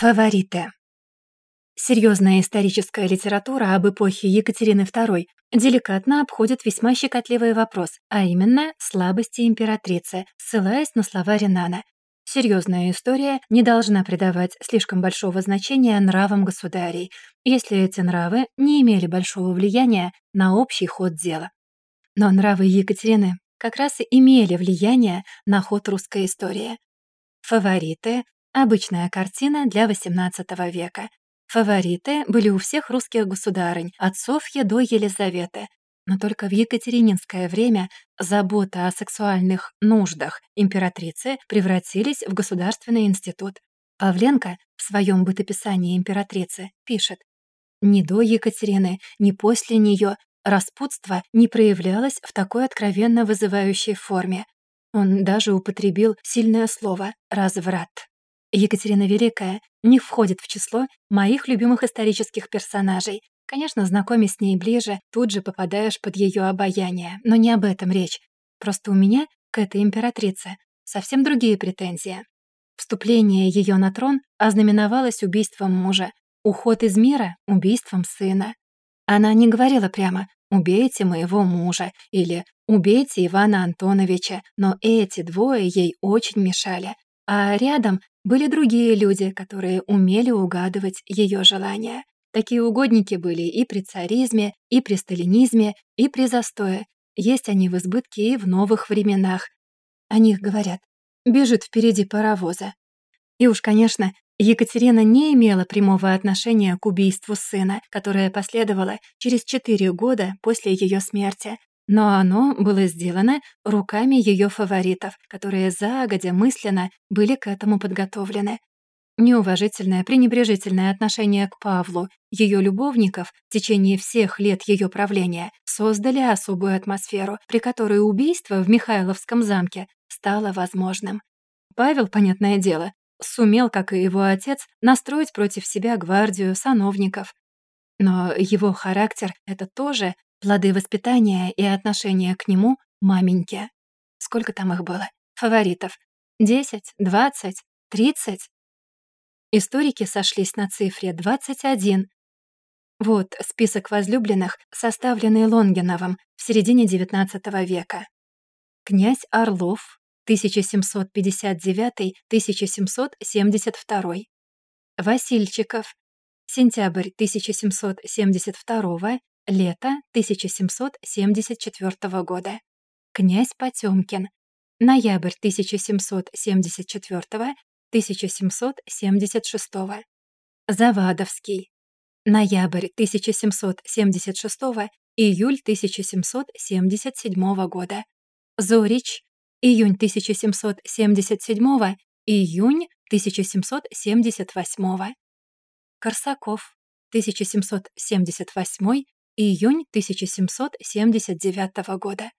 Фавориты. Серьезная историческая литература об эпохе Екатерины II деликатно обходит весьма щекотливый вопрос, а именно слабости императрицы, ссылаясь на слова Ренана. Серьезная история не должна придавать слишком большого значения нравам государей, если эти нравы не имели большого влияния на общий ход дела. Но нравы Екатерины как раз и имели влияние на ход русской истории. Фавориты — обычная картина для XVIII века. Фавориты были у всех русских государынь, от Софьи до Елизаветы. Но только в екатерининское время забота о сексуальных нуждах императрицы превратились в государственный институт. Павленко в своем бытописании императрицы пишет «Ни до Екатерины, ни после нее распутство не проявлялось в такой откровенно вызывающей форме. Он даже употребил сильное слово «разврат». Екатерина Великая не входит в число моих любимых исторических персонажей. Конечно, знакомясь с ней ближе, тут же попадаешь под ее обаяние, но не об этом речь. Просто у меня к этой императрице совсем другие претензии. Вступление ее на трон ознаменовалось убийством мужа, уход из мира — убийством сына. Она не говорила прямо «убейте моего мужа» или «убейте Ивана Антоновича», но эти двое ей очень мешали. А рядом были другие люди, которые умели угадывать ее желания. Такие угодники были и при царизме, и при сталинизме, и при застое. Есть они в избытке и в новых временах. О них говорят. Бежит впереди паровоза. И уж, конечно, Екатерина не имела прямого отношения к убийству сына, которое последовало через четыре года после ее смерти, но оно было сделано руками ее фаворитов, которые загодя мысленно были к этому подготовлены. Неуважительное, пренебрежительное отношение к Павлу, ее любовников в течение всех лет ее правления создали особую атмосферу, при которой убийство в Михайловском замке стало возможным. Павел, понятное дело, сумел, как и его отец, настроить против себя гвардию сановников. Но его характер — это тоже плоды воспитания и отношения к нему маменьки. Сколько там их было? Фаворитов? Десять? Двадцать? Тридцать? Историки сошлись на цифре 21. Вот список возлюбленных, составленный Лонгиновым в середине XIX века. Князь Орлов, 1759-1772. Васильчиков. Сентябрь 1772, лето 1774 года. Князь Потёмкин. Ноябрь 1774, 1776. Завадовский. Ноябрь 1776, июль 1777 года. Зорич июнь 1777, июнь 1778. Корсаков, 1778, июнь 1779 года.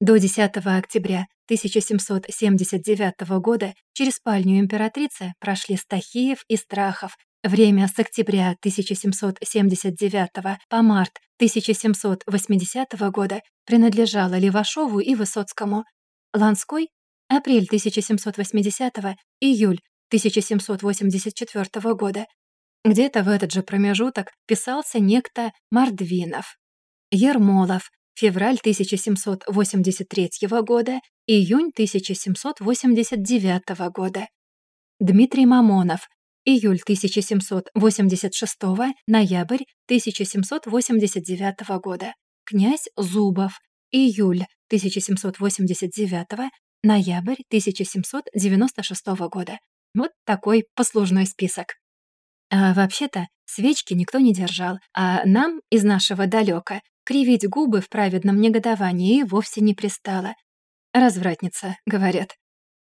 До 10 октября 1779 года через спальню императрицы прошли Стахиев и Страхов. Время с октября 1779 по март 1780 года принадлежало Левашову и Высоцкому. Ланской — апрель 1780 июль 1784 года. Где-то в этот же промежуток писался некто Мордвинов. Ермолов — февраль 1783 года, июнь 1789 года. Дмитрий Мамонов — июль 1786, ноябрь 1789 года. Князь Зубов — июль 1789, ноябрь 1796 года. Вот такой послужной список. А вообще-то свечки никто не держал, а нам из нашего далека кривить губы в праведном негодовании вовсе не пристало. «Развратница», — говорят.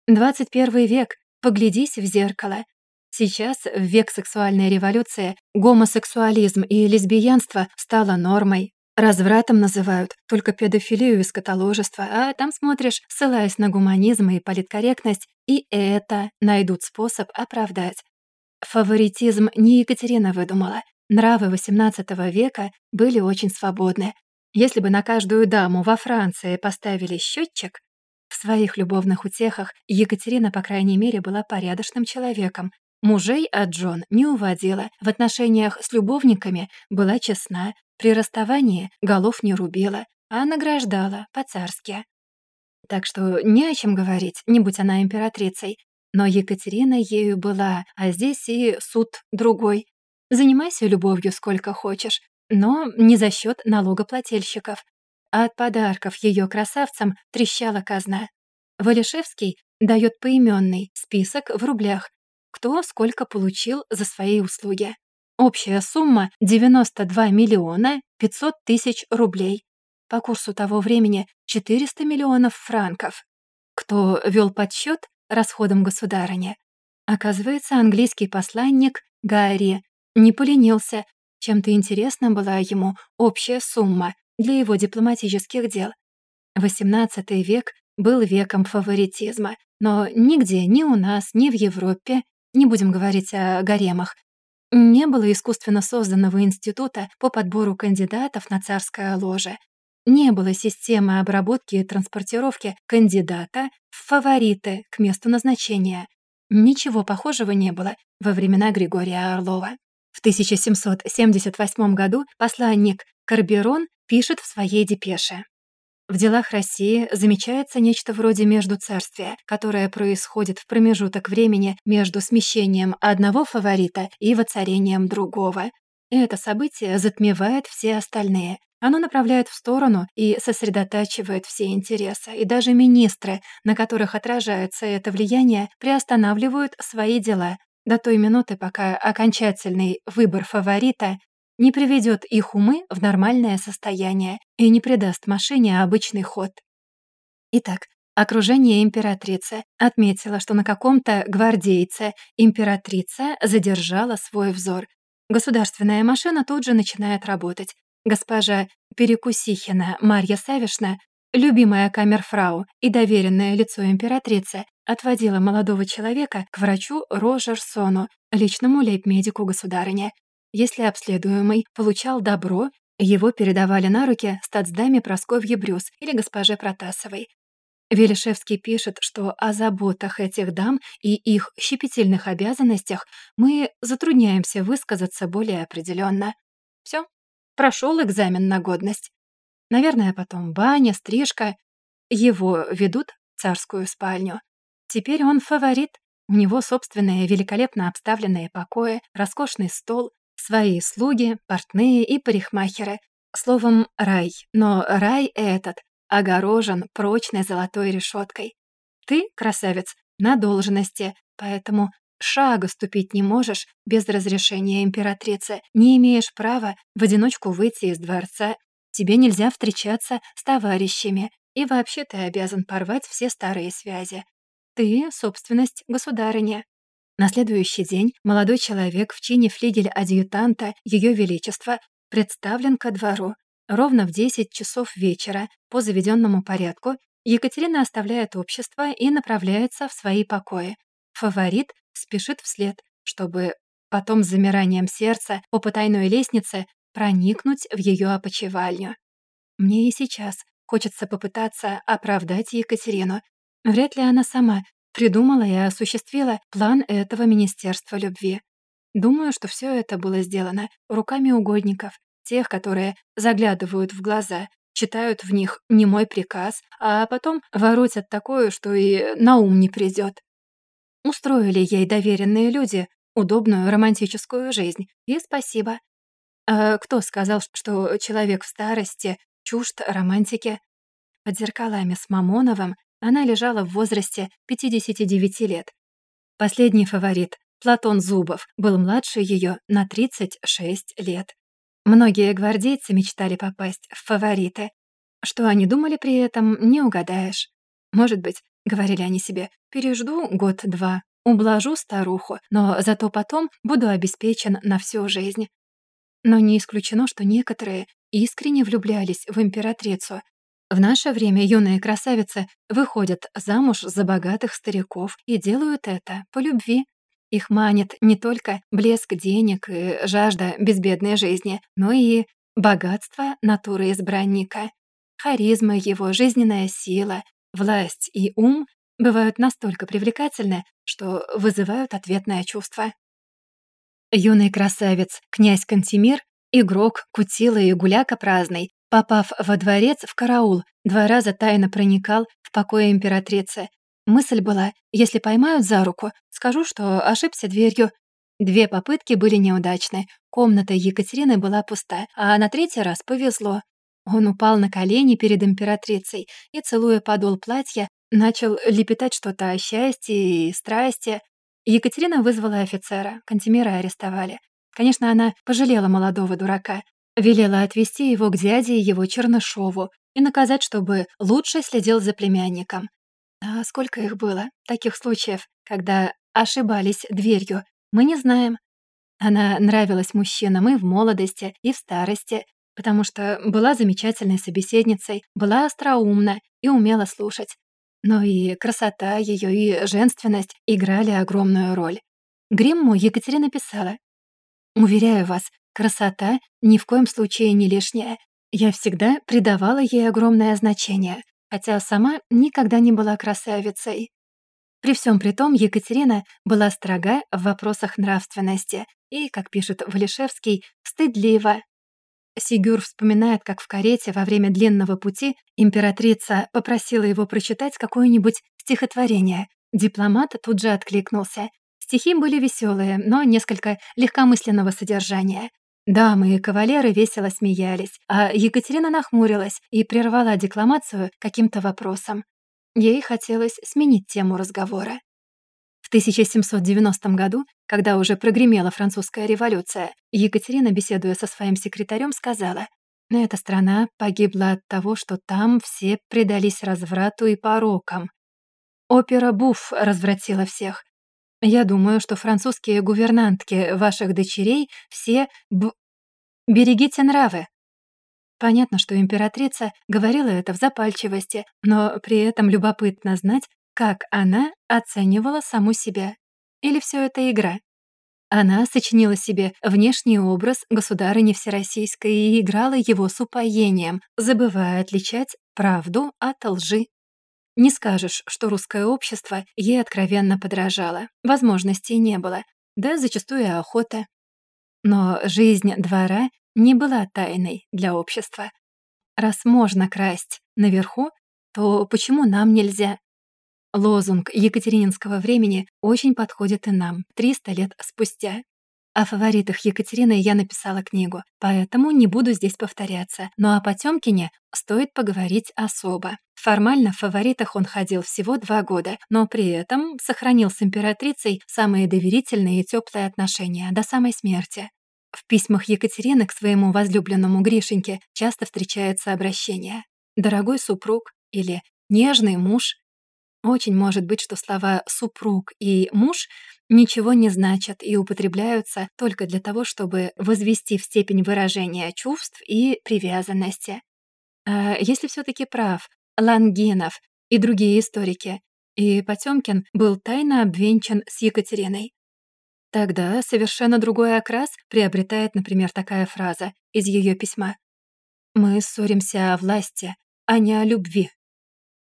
21 век, поглядись в зеркало. Сейчас, в век сексуальной революции, гомосексуализм и лесбиянство стало нормой, Развратом называют только педофилию и скотоложество, а там смотришь, ссылаясь на гуманизм и политкорректность, и это найдут способ оправдать. Фаворитизм не Екатерина выдумала. Нравы XVIII века были очень свободны. Если бы на каждую даму во Франции поставили счетчик, в своих любовных утехах Екатерина, по крайней мере, была порядочным человеком, Мужей от Джон не уводила, в отношениях с любовниками была честна, при расставании голов не рубила, а награждала по-царски. Так что не о чем говорить, не будь она императрицей. Но Екатерина ею была, а здесь и суд другой. Занимайся любовью сколько хочешь, но не за счет налогоплательщиков. От подарков ее красавцам трещала казна. Валишевский дает поименный список в рублях, кто сколько получил за свои услуги. Общая сумма — 92 миллиона 500 тысяч рублей. По курсу того времени 400 миллионов франков. Кто вел подсчет расходам государыни? Оказывается, английский посланник Гарри не поленился. Чем-то интересна была ему общая сумма для его дипломатических дел. XVIII век был веком фаворитизма, но нигде, ни у нас, ни в Европе, не будем говорить о гаремах, не было искусственно созданного института по подбору кандидатов на царское ложе. Не было системы обработки и транспортировки кандидата в фавориты к месту назначения. Ничего похожего не было во времена Григория Орлова. В 1778 году посланник Карберон пишет в своей депеше. В делах России замечается нечто вроде междуцарствия, которое происходит в промежуток времени между смещением одного фаворита и воцарением другого. Это событие затмевает все остальные. Оно направляет в сторону и сосредотачивает все интересы, и даже министры, на которых отражается это влияние, приостанавливают свои дела до той минуты, пока окончательный выбор фаворита не приведет их умы в нормальное состояние и не придаст машине обычный ход. Итак, окружение императрицы отметило, что на каком-то гвардейце императрица задержала свой взор. Государственная машина тут же начинает работать. Госпожа Перекусихина Марья Савишна, любимая камерфрау и доверенное лицо императрицы, отводила молодого человека к врачу Рожерсону, личному лейб-медику государыни. Если обследуемый получал добро, его передавали на руки статсдаме Просковье Брюс или госпоже Протасовой. Велишевский пишет, что о заботах этих дам и их щепетильных обязанностях мы затрудняемся высказаться более определенно. Все, прошел экзамен на годность. Наверное, потом баня, стрижка. Его ведут в царскую спальню. Теперь он фаворит. У него собственные великолепно обставленные покои, роскошный стол, Свои слуги, портные и парикмахеры. Словом, рай. Но рай этот огорожен прочной золотой решеткой. Ты, красавец, на должности, поэтому шага ступить не можешь без разрешения императрицы, не имеешь права в одиночку выйти из дворца, тебе нельзя встречаться с товарищами, и вообще ты обязан порвать все старые связи. Ты — собственность государыни. На следующий день молодой человек в чине флигель-адъютанта Ее Величества представлен ко двору. Ровно в 10 часов вечера, по заведенному порядку, Екатерина оставляет общество и направляется в свои покои. Фаворит спешит вслед, чтобы потом с замиранием сердца по потайной лестнице проникнуть в ее опочивальню. Мне и сейчас хочется попытаться оправдать Екатерину. Вряд ли она сама Придумала и осуществила план этого Министерства любви. Думаю, что все это было сделано руками угодников, тех, которые заглядывают в глаза, читают в них не мой приказ, а потом воротят такое, что и на ум не придет. Устроили ей доверенные люди удобную романтическую жизнь, и спасибо. А кто сказал, что человек в старости чужд романтики? Под зеркалами с Мамоновым она лежала в возрасте 59 лет. Последний фаворит, Платон Зубов, был младше ее на 36 лет. Многие гвардейцы мечтали попасть в фавориты. Что они думали при этом, не угадаешь. Может быть, говорили они себе, пережду год-два, ублажу старуху, но зато потом буду обеспечен на всю жизнь. Но не исключено, что некоторые искренне влюблялись в императрицу, в наше время юные красавицы выходят замуж за богатых стариков и делают это по любви. Их манит не только блеск денег и жажда безбедной жизни, но и богатство натуры избранника, харизма его, жизненная сила, власть и ум бывают настолько привлекательны, что вызывают ответное чувство. Юный красавец, князь Кантемир, игрок, кутила и гуляка праздный, попав во дворец в караул, два раза тайно проникал в покое императрицы. Мысль была, если поймают за руку, скажу, что ошибся дверью. Две попытки были неудачны. Комната Екатерины была пуста, а на третий раз повезло. Он упал на колени перед императрицей и, целуя подол платья, начал лепетать что-то о счастье и страсти. Екатерина вызвала офицера, Кантемира арестовали. Конечно, она пожалела молодого дурака, велела отвезти его к дяде его Чернышову и наказать, чтобы лучше следил за племянником. А сколько их было, таких случаев, когда ошибались дверью, мы не знаем. Она нравилась мужчинам и в молодости, и в старости, потому что была замечательной собеседницей, была остроумна и умела слушать. Но и красота ее, и женственность играли огромную роль. Гримму Екатерина писала. «Уверяю вас, красота ни в коем случае не лишняя. Я всегда придавала ей огромное значение, хотя сама никогда не была красавицей». При всем при том Екатерина была строга в вопросах нравственности и, как пишет Валишевский, стыдлива Сигюр вспоминает, как в карете во время длинного пути императрица попросила его прочитать какое-нибудь стихотворение. Дипломат тут же откликнулся. Стихи были веселые, но несколько легкомысленного содержания. Дамы и кавалеры весело смеялись, а Екатерина нахмурилась и прервала декламацию каким-то вопросом. Ей хотелось сменить тему разговора. В 1790 году когда уже прогремела французская революция, Екатерина, беседуя со своим секретарем, сказала, «Эта страна погибла от того, что там все предались разврату и порокам. Опера Буф развратила всех. Я думаю, что французские гувернантки ваших дочерей все б... Берегите нравы». Понятно, что императрица говорила это в запальчивости, но при этом любопытно знать, как она оценивала саму себя. Или все это игра? Она сочинила себе внешний образ государыни Всероссийской и играла его с упоением, забывая отличать правду от лжи. Не скажешь, что русское общество ей откровенно подражало. Возможностей не было, да зачастую и охота. Но жизнь двора не была тайной для общества. Раз можно красть наверху, то почему нам нельзя? Лозунг екатерининского времени очень подходит и нам, 300 лет спустя. О фаворитах Екатерины я написала книгу, поэтому не буду здесь повторяться. Но о Потёмкине стоит поговорить особо. Формально в фаворитах он ходил всего два года, но при этом сохранил с императрицей самые доверительные и теплые отношения до самой смерти. В письмах Екатерины к своему возлюбленному Гришеньке часто встречается обращение «дорогой супруг» или «нежный муж» Очень может быть, что слова «супруг» и «муж» ничего не значат и употребляются только для того, чтобы возвести в степень выражения чувств и привязанности. А если все таки прав Лангинов и другие историки, и Потёмкин был тайно обвенчан с Екатериной, тогда совершенно другой окрас приобретает, например, такая фраза из ее письма. «Мы ссоримся о власти, а не о любви».